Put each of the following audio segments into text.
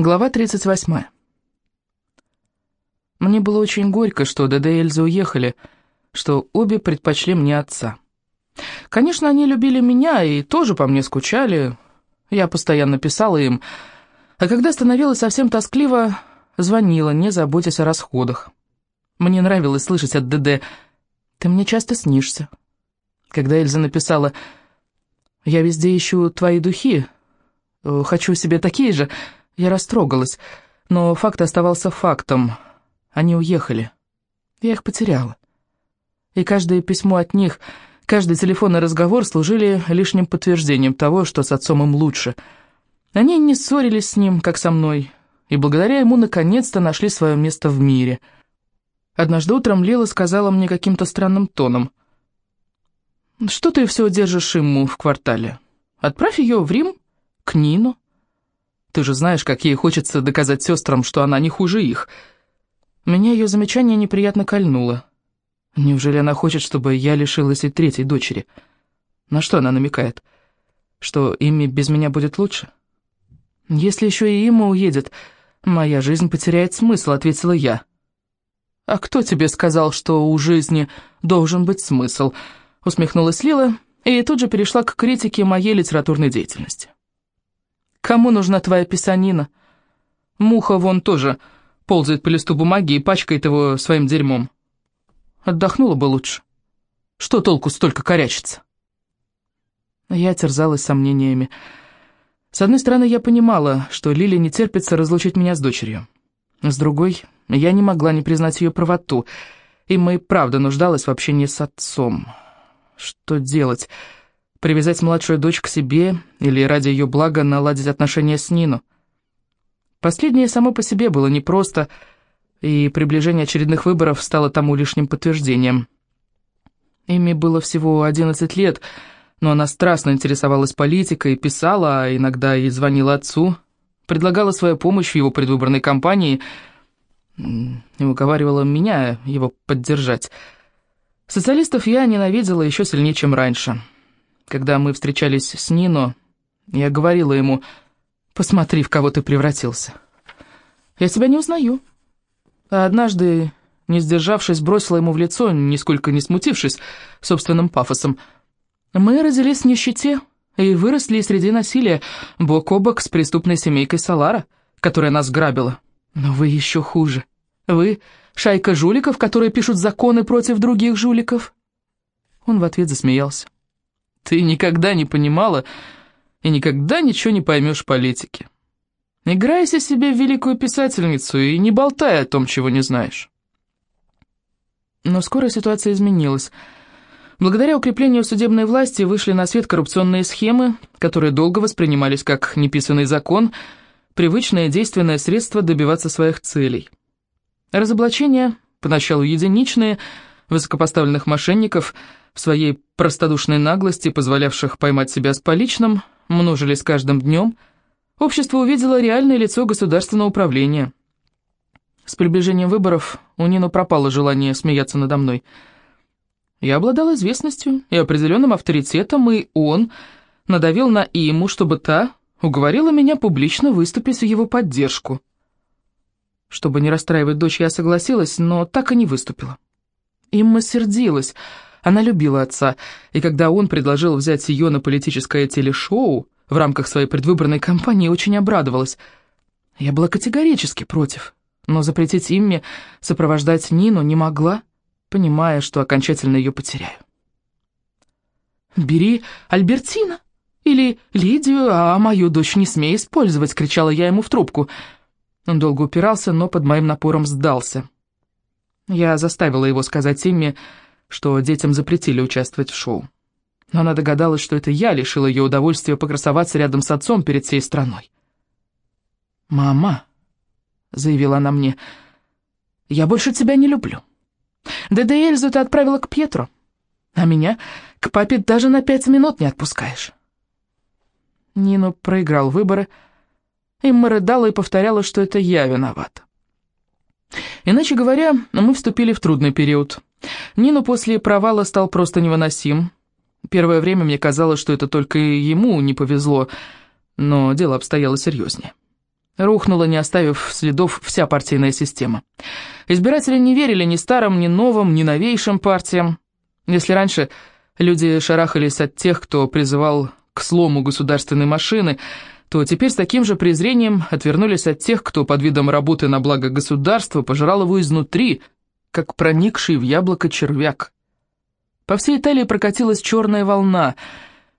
Глава 38. Мне было очень горько, что ДД и Эльза уехали, что обе предпочли мне отца. Конечно, они любили меня и тоже по мне скучали. Я постоянно писала им, а когда становилось совсем тоскливо, звонила, не заботясь о расходах. Мне нравилось слышать от ДД «Ты мне часто снишься». Когда Эльза написала «Я везде ищу твои духи, хочу себе такие же», я растрогалась, но факт оставался фактом. Они уехали. Я их потеряла. И каждое письмо от них, каждый телефонный разговор служили лишним подтверждением того, что с отцом им лучше. Они не ссорились с ним, как со мной, и благодаря ему наконец-то нашли свое место в мире. Однажды утром Лила сказала мне каким-то странным тоном. «Что ты все держишь ему в квартале? Отправь ее в Рим, к Нину». Ты же знаешь, как ей хочется доказать сестрам, что она не хуже их. Меня ее замечание неприятно кольнуло. Неужели она хочет, чтобы я лишилась и третьей дочери? На что она намекает? Что ими без меня будет лучше? Если еще и Има уедет, моя жизнь потеряет смысл, ответила я. «А кто тебе сказал, что у жизни должен быть смысл?» Усмехнулась Лила и тут же перешла к критике моей литературной деятельности. Кому нужна твоя писанина? Муха вон тоже ползает по листу бумаги и пачкает его своим дерьмом. Отдохнула бы лучше. Что толку столько корячиться? Я терзалась сомнениями. С одной стороны, я понимала, что Лиле не терпится разлучить меня с дочерью. С другой, я не могла не признать ее правоту, и мы правда нуждалась в общении с отцом. Что делать? Привязать младшую дочь к себе или ради ее блага наладить отношения с Нину. Последнее само по себе было непросто, и приближение очередных выборов стало тому лишним подтверждением. Эми было всего 11 лет, но она страстно интересовалась политикой, писала, а иногда и звонила отцу, предлагала свою помощь в его предвыборной кампании и уговаривала меня его поддержать. Социалистов я ненавидела еще сильнее, чем раньше. Когда мы встречались с Нино, я говорила ему, «Посмотри, в кого ты превратился. Я тебя не узнаю». А однажды, не сдержавшись, бросила ему в лицо, нисколько не смутившись собственным пафосом. «Мы родились в нищете и выросли среди насилия, бок о бок с преступной семейкой Салара, которая нас грабила. Но вы еще хуже. Вы — шайка жуликов, которые пишут законы против других жуликов». Он в ответ засмеялся. Ты никогда не понимала и никогда ничего не поймешь в политике. Играйся себе в великую писательницу и не болтай о том, чего не знаешь. Но скоро ситуация изменилась. Благодаря укреплению судебной власти вышли на свет коррупционные схемы, которые долго воспринимались как неписанный закон, привычное действенное средство добиваться своих целей. Разоблачения, поначалу единичные, высокопоставленных мошенников – в своей простодушной наглости, позволявших поймать себя с поличным, множились каждым днем, общество увидело реальное лицо государственного управления. С приближением выборов у Нину пропало желание смеяться надо мной. Я обладал известностью и определенным авторитетом, и он надавил на Иму, чтобы та уговорила меня публично выступить в его поддержку. Чтобы не расстраивать дочь, я согласилась, но так и не выступила. Имма сердилась, она любила отца, и когда он предложил взять ее на политическое телешоу в рамках своей предвыборной кампании, очень обрадовалась. Я была категорически против, но запретить Имме сопровождать Нину не могла, понимая, что окончательно ее потеряю. «Бери Альбертина или Лидию, а мою дочь не смей использовать», — кричала я ему в трубку. Он долго упирался, но под моим напором сдался. Я заставила его сказать Имме, что детям запретили участвовать в шоу. Но она догадалась, что это я лишила ее удовольствия покрасоваться рядом с отцом перед всей страной. «Мама», — заявила она мне, — «я больше тебя не люблю. ДД Эльзу ты отправила к Петру, а меня к папе даже на пять минут не отпускаешь». Нину проиграл выборы, и мы рыдала и повторяла, что это я виновата. Иначе говоря, мы вступили в трудный период — Нину после провала стал просто невыносим. Первое время мне казалось, что это только ему не повезло, но дело обстояло серьезнее. Рухнула, не оставив следов, вся партийная система. Избиратели не верили ни старым, ни новым, ни новейшим партиям. Если раньше люди шарахались от тех, кто призывал к слому государственной машины, то теперь с таким же презрением отвернулись от тех, кто под видом работы на благо государства пожирал его изнутри, как проникший в яблоко червяк. По всей Италии прокатилась черная волна,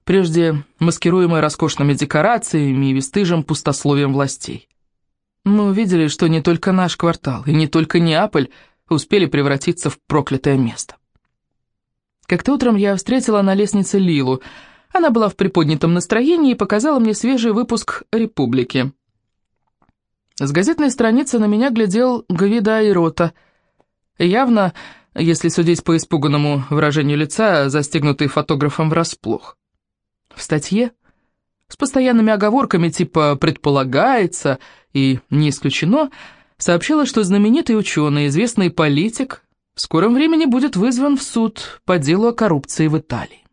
прежде маскируемая роскошными декорациями и вестыжим пустословием властей. Мы увидели, что не только наш квартал и не только Неаполь успели превратиться в проклятое место. Как-то утром я встретила на лестнице Лилу. Она была в приподнятом настроении и показала мне свежий выпуск «Републики». С газетной страницы на меня глядел Гавида Айрота. Явно, если судить по испуганному выражению лица, застегнутый фотографом врасплох. В статье с постоянными оговорками типа «предполагается» и «не исключено», сообщила, что знаменитый ученый, известный политик, в скором времени будет вызван в суд по делу о коррупции в Италии.